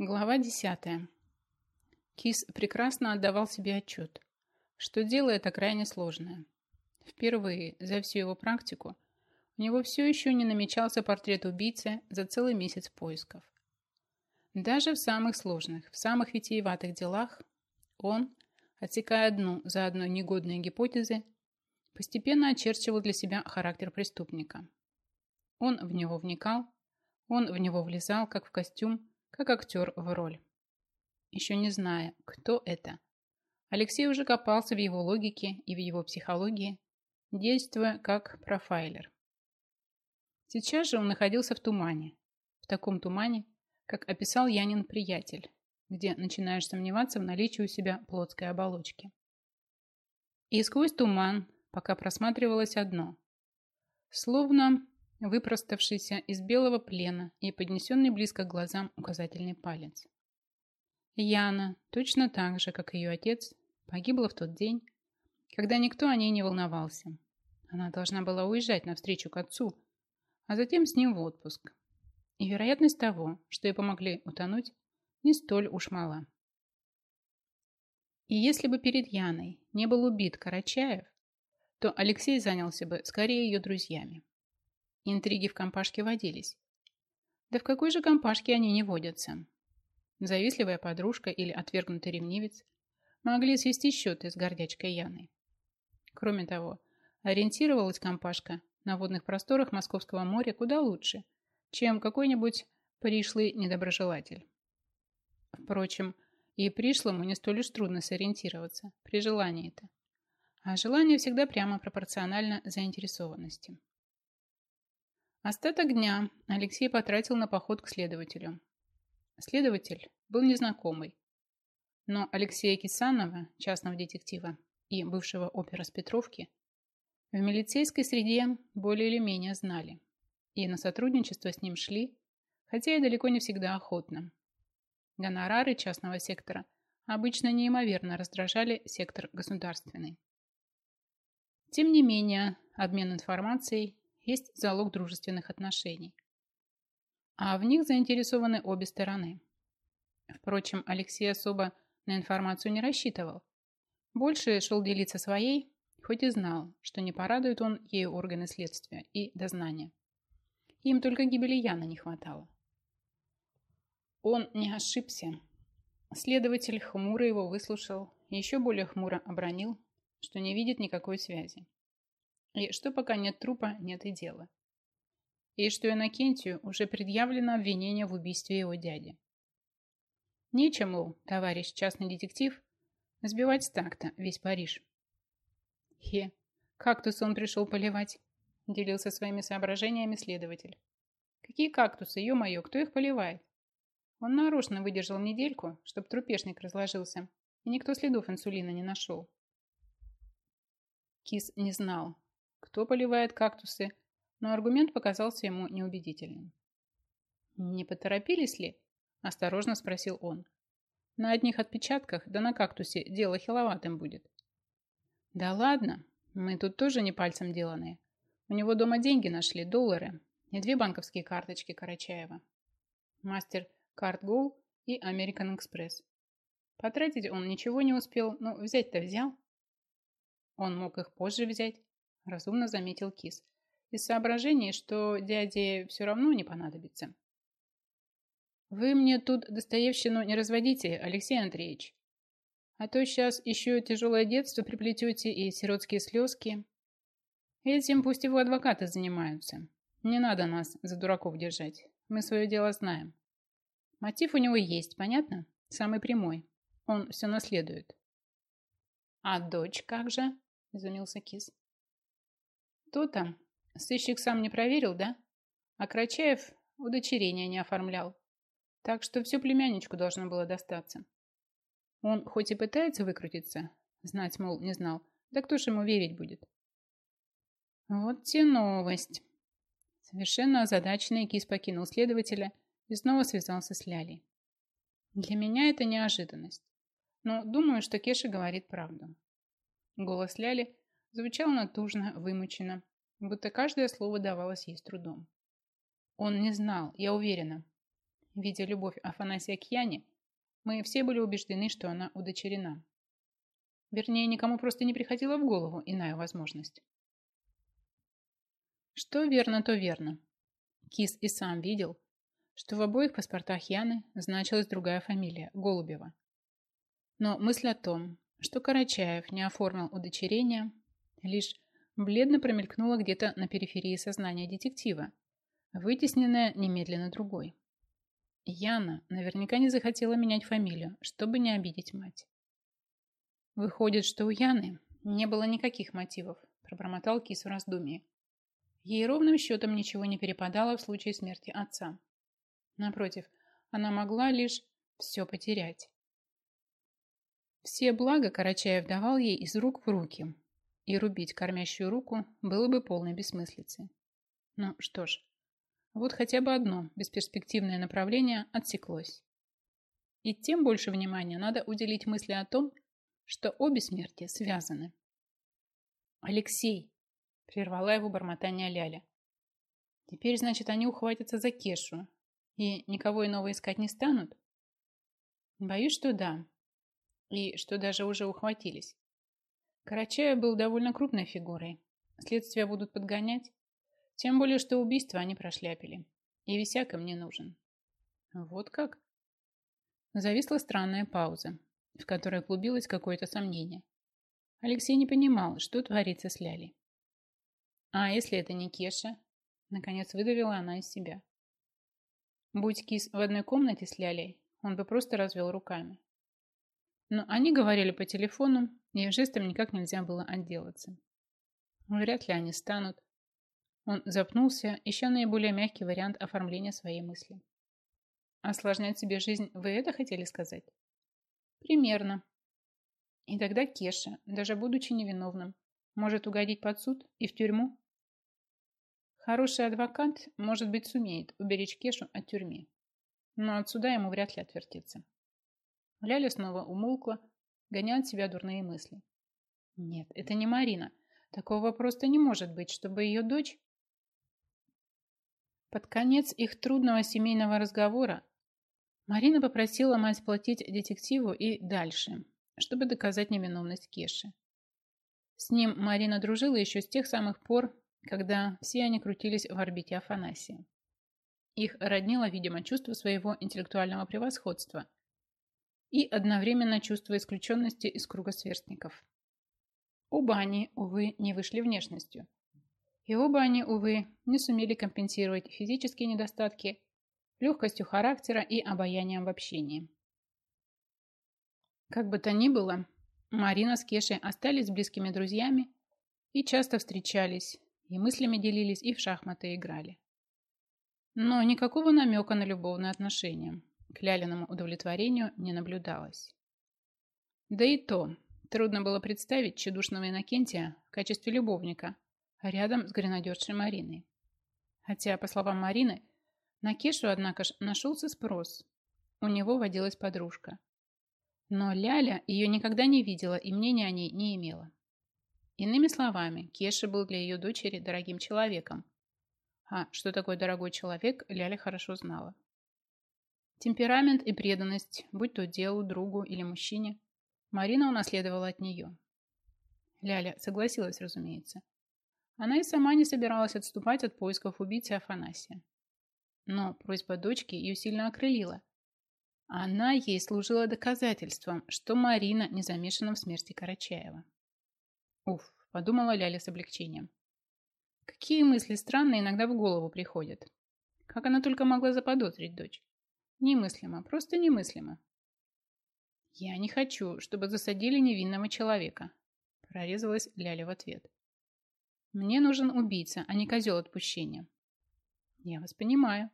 Глава 10. Кис прекрасно отдавал себе отчет, что дело это крайне сложное. Впервые за всю его практику у него все еще не намечался портрет убийцы за целый месяц поисков. Даже в самых сложных, в самых витиеватых делах он, отсекая одну за одной негодные гипотезы, постепенно очерчивал для себя характер преступника. Он в него вникал, он в него влезал, как в костюм, как актер в роль. Еще не зная, кто это, Алексей уже копался в его логике и в его психологии, действуя как профайлер. Сейчас же он находился в тумане, в таком тумане, как описал Янин приятель, где начинаешь сомневаться в наличии у себя плотской оболочки. И сквозь туман пока просматривалось одно. Словно выпроставшийся из белого плена и поднесенный близко к глазам указательный палец. Яна, точно так же, как ее отец, погибла в тот день, когда никто о ней не волновался. Она должна была уезжать навстречу к отцу, а затем с ним в отпуск. И вероятность того, что ей помогли утонуть, не столь уж мала. И если бы перед Яной не был убит Карачаев, то Алексей занялся бы скорее ее друзьями. Интриги в компашке водились. Да в какой же компашке они не водятся? Завистливая подружка или отвергнутый ревнивец могли свести счеты с гордячкой Яной. Кроме того, ориентировалась компашка на водных просторах Московского моря куда лучше, чем какой-нибудь пришлый недоброжелатель. Впрочем, и пришлому не столь уж трудно сориентироваться при желании это. А желание всегда прямо пропорционально заинтересованности. Остаток дня Алексей потратил на поход к следователю. Следователь был незнакомый, но Алексея Кисанова, частного детектива и бывшего опера с Петровки, в милицейской среде более или менее знали и на сотрудничество с ним шли, хотя и далеко не всегда охотно. Гонорары частного сектора обычно неимоверно раздражали сектор государственный. Тем не менее, обмен информацией есть залог дружественных отношений. А в них заинтересованы обе стороны. Впрочем, Алексей особо на информацию не рассчитывал. Больше шел делиться своей, хоть и знал, что не порадует он ею органы следствия и дознания. Им только гибели Яна не хватало. Он не ошибся. Следователь хмуро его выслушал и еще более хмуро обронил, что не видит никакой связи. И что пока нет трупа, нет и дела. И что Иннокентию уже предъявлено обвинение в убийстве его дяди. Нечему, товарищ частный детектив, сбивать с такта весь Париж. Хе, кактус он пришел поливать, делился своими соображениями следователь. Какие кактусы, ё-моё, кто их поливает? Он нарочно выдержал недельку, чтобы трупешник разложился, и никто следов инсулина не нашел. Кис не знал, кто поливает кактусы, но аргумент показался ему неубедительным. «Не поторопились ли?» – осторожно спросил он. «На одних отпечатках, да на кактусе дело хиловатым будет». «Да ладно, мы тут тоже не пальцем деланные. У него дома деньги нашли, доллары, и две банковские карточки Карачаева. Мастер Картгол и American Express. Потратить он ничего не успел, но взять-то взял. Он мог их позже взять, разумно заметил Кис, из соображений, что дяде все равно не понадобится. Вы мне тут Достоевщину не разводите, Алексей Андреевич. А то сейчас еще тяжелое детство приплетете и сиротские слезки. Этим пусть его адвокаты занимаются. Не надо нас за дураков держать. Мы свое дело знаем. Мотив у него есть, понятно? Самый прямой. Он все наследует. А дочь как же? Изумился Кис. То-то. Сыщик сам не проверил, да? А Крачаев удочерение не оформлял. Так что все племянничку должно было достаться. Он хоть и пытается выкрутиться, знать, мол, не знал, да кто ж ему верить будет? Вот те новость. Совершенно озадаченный Кис покинул следователя и снова связался с Лялей. Для меня это неожиданность, но думаю, что Кеша говорит правду. Голос Ляли звучал натужно, вымученно, будто каждое слово давалось ей с трудом. Он не знал, я уверена. Видя любовь Афанасия к Яне, мы все были убеждены, что она удочерена. Вернее, никому просто не приходила в голову иная возможность. Что верно, то верно. Кис и сам видел, что в обоих паспортах Яны значилась другая фамилия – Голубева. Но мысль о том, что Карачаев не оформил удочерение, лишь бледно промелькнула где-то на периферии сознания детектива, вытесненная немедленно другой. Яна наверняка не захотела менять фамилию, чтобы не обидеть мать. Выходит, что у Яны не было никаких мотивов, пробормотал кис в раздумье. Ей ровным счетом ничего не перепадало в случае смерти отца. Напротив, она могла лишь все потерять. Все блага Карачаев давал ей из рук в руки, и рубить кормящую руку было бы полной бессмыслицей. Ну что ж, вот хотя бы одно бесперспективное направление отсеклось. И тем больше внимания надо уделить мысли о том, что обе смерти связаны. «Алексей!» – прервала его бормотание Ляля. «Теперь, значит, они ухватятся за Кешу и никого иного искать не станут?» «Боюсь, что да. И что даже уже ухватились. Карачаев был довольно крупной фигурой. Следствие будут подгонять. Тем более, что убийство они прошляпили. И висяк им не нужен. Вот как? Зависла странная пауза, в которой клубилось какое-то сомнение. Алексей не понимал, что творится с Лялей. А если это не Кеша? Наконец выдавила она из себя. Будь Кис в одной комнате с Лялей, он бы просто развел руками. Но они говорили по телефону, и жестом никак нельзя было отделаться. Вряд ли они станут. Он запнулся, ища наиболее мягкий вариант оформления своей мысли. Осложнять себе жизнь вы это хотели сказать? Примерно. И тогда Кеша, даже будучи невиновным, может угодить под суд и в тюрьму? Хороший адвокат, может быть, сумеет уберечь Кешу от тюрьмы. Но от суда ему вряд ли отвертеться. Ляля снова умолкла, гоняя от себя дурные мысли. Нет, это не Марина. Такого просто не может быть, чтобы ее дочь... Под конец их трудного семейного разговора Марина попросила мать платить детективу и дальше, чтобы доказать невиновность Кеши. С ним Марина дружила еще с тех самых пор, когда все они крутились в орбите Афанасия. Их роднило, видимо, чувство своего интеллектуального превосходства – и одновременно чувство исключенности из круга сверстников. Оба они, увы, не вышли внешностью. И оба они, увы, не сумели компенсировать физические недостатки легкостью характера и обаянием в общении. Как бы то ни было, Марина с Кешей остались близкими друзьями и часто встречались, и мыслями делились, и в шахматы играли. Но никакого намека на любовные отношения к Лялиному удовлетворению не наблюдалось. Да и то, трудно было представить чудушного Иннокентия в качестве любовника рядом с гренадершей Мариной. Хотя, по словам Марины, на Кешу, однако ж, нашелся спрос. У него водилась подружка. Но Ляля ее никогда не видела и мнения о ней не имела. Иными словами, Кеша был для ее дочери дорогим человеком. А что такое дорогой человек, Ляля хорошо знала. Темперамент и преданность, будь то делу, другу или мужчине, Марина унаследовала от нее. Ляля согласилась, разумеется. Она и сама не собиралась отступать от поисков убийцы Афанасия. Но просьба дочки ее сильно окрылила. Она ей служила доказательством, что Марина не замешана в смерти Карачаева. Уф, подумала Ляля с облегчением. Какие мысли странные иногда в голову приходят. Как она только могла заподозрить дочь? Немыслимо, просто немыслимо. Я не хочу, чтобы засадили невинного человека, прорезалась Ляля в ответ. Мне нужен убийца, а не козел отпущения. Я вас понимаю.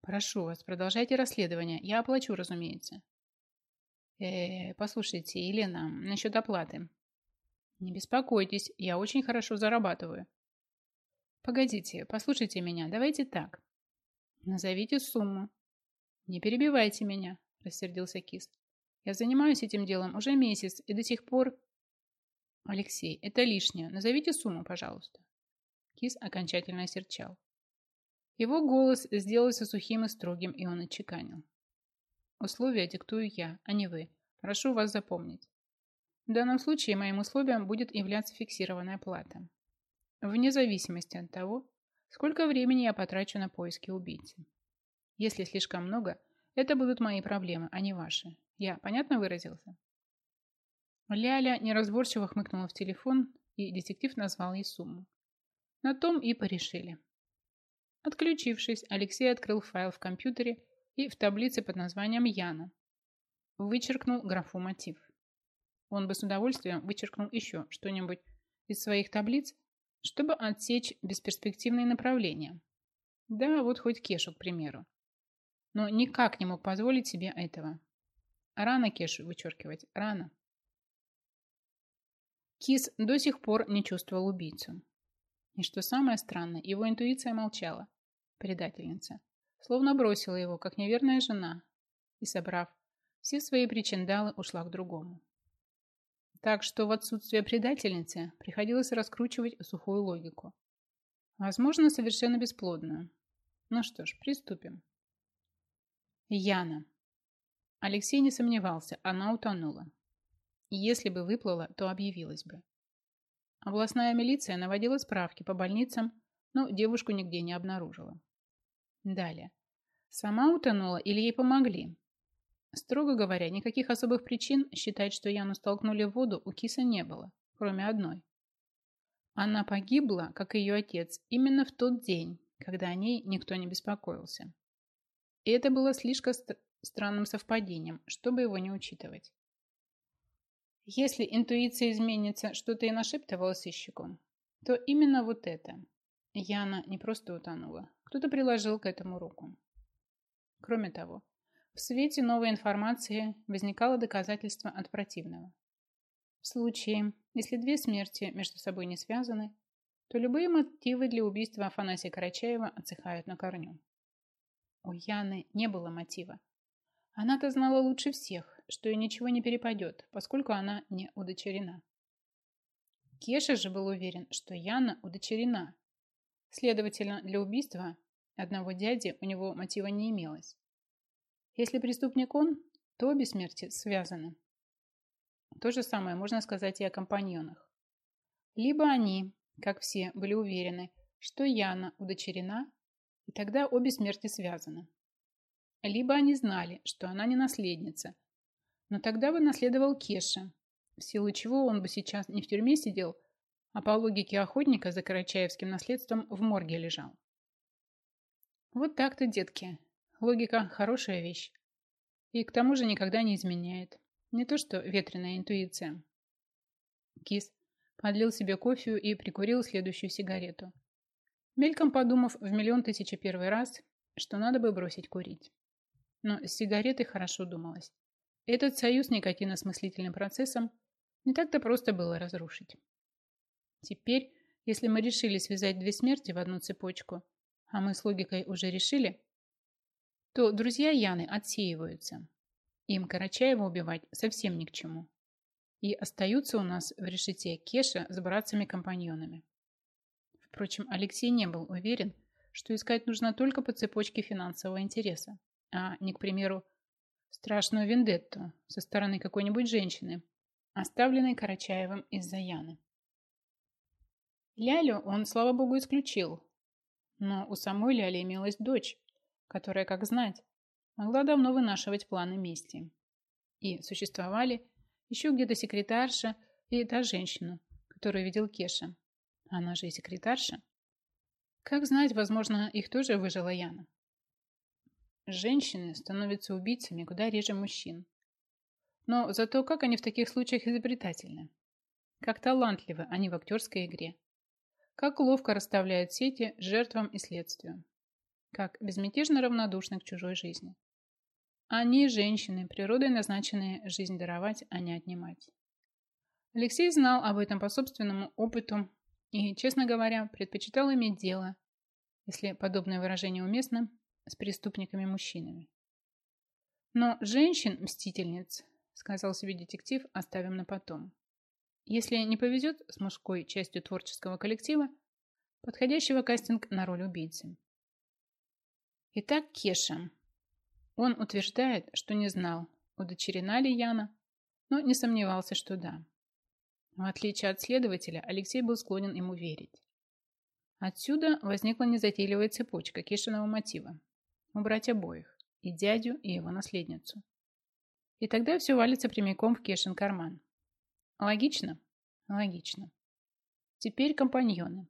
Прошу вас, продолжайте расследование. Я оплачу, разумеется. Э, -э послушайте, Елена, насчет оплаты. Не беспокойтесь, я очень хорошо зарабатываю. Погодите, послушайте меня, давайте так. Назовите сумму. «Не перебивайте меня», – рассердился Кис. «Я занимаюсь этим делом уже месяц, и до сих пор...» «Алексей, это лишнее. Назовите сумму, пожалуйста». Кис окончательно осерчал. Его голос сделался сухим и строгим, и он отчеканил. Условия диктую я, а не вы. Прошу вас запомнить. В данном случае моим условием будет являться фиксированная плата. Вне зависимости от того, сколько времени я потрачу на поиски убийцы. Если слишком много, это будут мои проблемы, а не ваши. Я понятно выразился? Ляля неразборчиво хмыкнула в телефон, и детектив назвал ей сумму. На том и порешили. Отключившись, Алексей открыл файл в компьютере и в таблице под названием Яна вычеркнул графу мотив. Он бы с удовольствием вычеркнул еще что-нибудь из своих таблиц, чтобы отсечь бесперспективные направления. Да, вот хоть Кешу, к примеру. Но никак не мог позволить себе этого. Рано Кешу вычеркивать, рано. Кис до сих пор не чувствовал убийцу. И что самое странное, его интуиция молчала. Предательница. Словно бросила его, как неверная жена. И, собрав все свои причиндалы, ушла к другому. Так что в отсутствие предательницы приходилось раскручивать сухую логику. Возможно, совершенно бесплодную. Ну что ж, приступим. Яна. Алексей не сомневался, она утонула. Если бы выплыла, то объявилась бы. Областная милиция наводила справки по больницам, но девушку нигде не обнаружила. Далее. Сама утонула или ей помогли? Строго говоря, никаких особых причин считать, что Яну столкнули в воду, у Киса не было, кроме одной. Она погибла, как и ее отец, именно в тот день, когда о ней никто не беспокоился. И это было слишком ст странным совпадением, чтобы его не учитывать. Если интуиция изменится, что-то и нашептывала сыщику, то именно вот это. Яна не просто утонула, кто-то приложил к этому руку. Кроме того, в свете новой информации возникало доказательство от противного. В случае, если две смерти между собой не связаны, то любые мотивы для убийства Афанасия Карачаева отсыхают на корню. У Яны не было мотива. Она-то знала лучше всех, что ей ничего не перепадет, поскольку она не удочерена. Кеша же был уверен, что Яна удочерена. Следовательно, для убийства одного дяди у него мотива не имелось. Если преступник он, то обе смерти связаны. То же самое можно сказать и о компаньонах. Либо они, как все, были уверены, что Яна удочерена, и тогда обе смерти связаны. Либо они знали, что она не наследница, но тогда бы наследовал Кеша, в силу чего он бы сейчас не в тюрьме сидел, а по логике охотника за Карачаевским наследством в морге лежал. Вот так-то, детки, Логика – хорошая вещь. И к тому же никогда не изменяет. Не то что ветреная интуиция. Кис подлил себе кофе и прикурил следующую сигарету. Мельком подумав в миллион тысячи первый раз, что надо бы бросить курить. Но с сигаретой хорошо думалось. Этот союз никотина с мыслительным процессом не так-то просто было разрушить. Теперь, если мы решили связать две смерти в одну цепочку, а мы с логикой уже решили, то друзья Яны отсеиваются. Им Карачаева убивать совсем ни к чему. И остаются у нас в решете Кеша с братцами-компаньонами. Впрочем, Алексей не был уверен, что искать нужно только по цепочке финансового интереса, а не, к примеру, страшную вендетту со стороны какой-нибудь женщины, оставленной Карачаевым из-за Яны. Лялю он, слава богу, исключил, но у самой Ляли имелась дочь, которая, как знать, могла давно вынашивать планы мести. И существовали еще где-то секретарша и та женщина, которую видел Кеша. Она же и секретарша. Как знать, возможно, их тоже выжила Яна. Женщины становятся убийцами куда реже мужчин. Но зато как они в таких случаях изобретательны. Как талантливы они в актерской игре. Как ловко расставляют сети жертвам и следствию как безмятежно равнодушны к чужой жизни. Они, женщины, природой назначенные жизнь даровать, а не отнимать. Алексей знал об этом по собственному опыту и, честно говоря, предпочитал иметь дело, если подобное выражение уместно, с преступниками-мужчинами. Но женщин-мстительниц, сказал себе детектив, оставим на потом. Если не повезет с мужской частью творческого коллектива, подходящего кастинг на роль убийцы. Итак, Кеша. Он утверждает, что не знал, удочерена ли Яна, но не сомневался, что да. В отличие от следователя, Алексей был склонен ему верить. Отсюда возникла незатейливая цепочка Кешиного мотива. Убрать обоих, и дядю, и его наследницу. И тогда все валится прямиком в Кешин карман. Логично? Логично. Теперь компаньоны.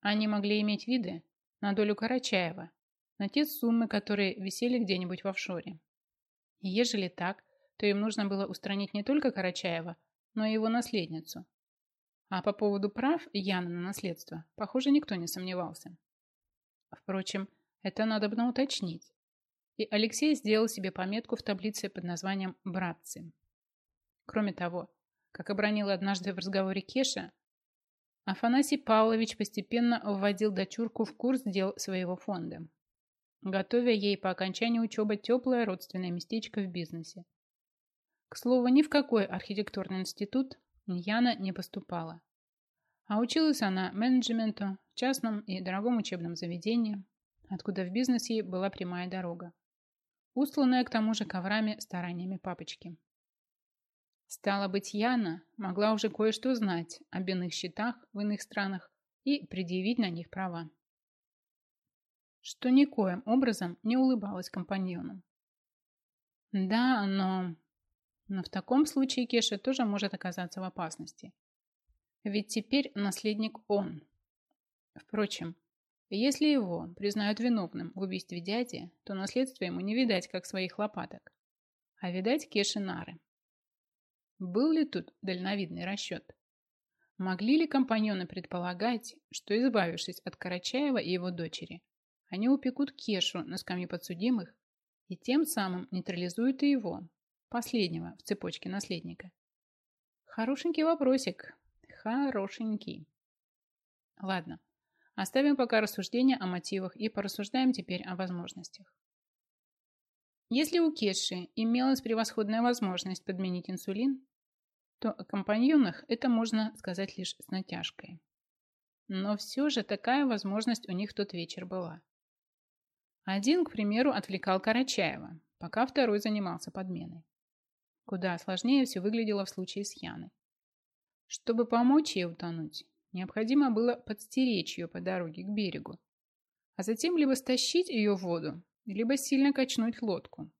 Они могли иметь виды на долю Карачаева, на те суммы, которые висели где-нибудь в офшоре. И ежели так, то им нужно было устранить не только Карачаева, но его наследницу. А по поводу прав Яна на наследство, похоже, никто не сомневался. Впрочем, это надо бы уточнить. И Алексей сделал себе пометку в таблице под названием «Братцы». Кроме того, как обронил однажды в разговоре Кеша, Афанасий Павлович постепенно вводил дочурку в курс дел своего фонда, готовя ей по окончании учебы теплое родственное местечко в бизнесе. К слову, ни в какой архитектурный институт Яна не поступала. А училась она менеджменту в частном и дорогом учебном заведении, откуда в бизнес ей была прямая дорога, устланная к тому же коврами стараниями папочки. Стало быть, Яна могла уже кое-что знать об иных счетах в иных странах и предъявить на них права. Что никоим образом не улыбалась компаньону. Да, но но в таком случае Кеша тоже может оказаться в опасности. Ведь теперь наследник он. Впрочем, если его признают виновным в убийстве дяди, то наследство ему не видать, как своих лопаток, а видать Кеши нары. Был ли тут дальновидный расчет? Могли ли компаньоны предполагать, что, избавившись от Карачаева и его дочери, они упекут Кешу на скамью подсудимых и тем самым нейтрализуют и его, Последнего в цепочке наследника. Хорошенький вопросик. Хорошенький. Ладно, оставим пока рассуждения о мотивах и порассуждаем теперь о возможностях. Если у Кеши имелась превосходная возможность подменить инсулин, то о компаньонах это можно сказать лишь с натяжкой. Но все же такая возможность у них тот вечер была. Один, к примеру, отвлекал Карачаева, пока второй занимался подменой. Куда сложнее все выглядело в случае с Яной. Чтобы помочь ей утонуть, необходимо было подстеречь ее по дороге к берегу, а затем либо стащить ее в воду, либо сильно качнуть лодку.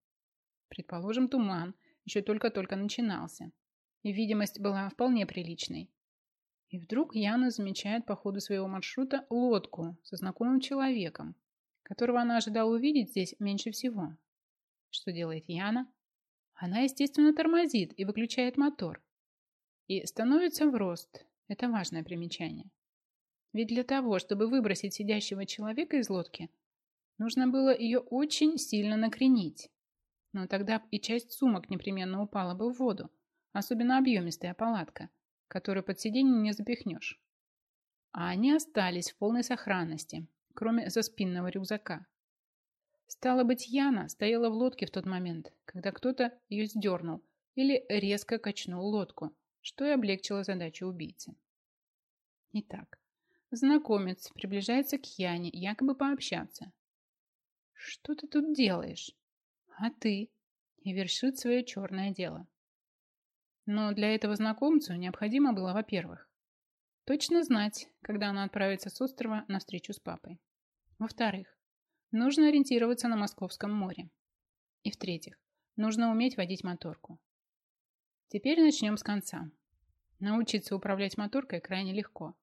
Предположим, туман еще только-только начинался, и видимость была вполне приличной. И вдруг Яна замечает по ходу своего маршрута лодку со знакомым человеком, которого она ожидала увидеть здесь меньше всего. Что делает Яна? Она, естественно, тормозит и выключает мотор. И становится в рост. Это важное примечание. Ведь для того, чтобы выбросить сидящего человека из лодки, нужно было ее очень сильно накренить. Но тогда и часть сумок непременно упала бы в воду, особенно объемистая палатка, которую под сиденье не запихнешь. А они остались в полной сохранности, кроме заспинного рюкзака. Стало быть, Яна стояла в лодке в тот момент, когда кто-то ее сдернул или резко качнул лодку, что и облегчило задачу убийцы. Итак, знакомец приближается к Яне, якобы пообщаться. «Что ты тут делаешь?» «А ты?» И вершит свое черное дело. Но для этого знакомцу необходимо было, во-первых, точно знать, когда она отправится с острова на встречу с папой. Во-вторых, Нужно ориентироваться на Московском море. И в-третьих, нужно уметь водить моторку. Теперь начнем с конца. Научиться управлять моторкой крайне легко.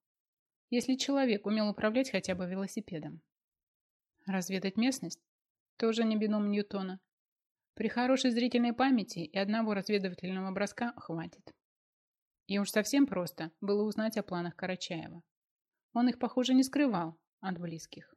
Если человек умел управлять хотя бы велосипедом. Разведать местность тоже не бином Ньютона. При хорошей зрительной памяти и одного разведывательного броска хватит. И уж совсем просто было узнать о планах Карачаева. Он их, похоже, не скрывал от близких.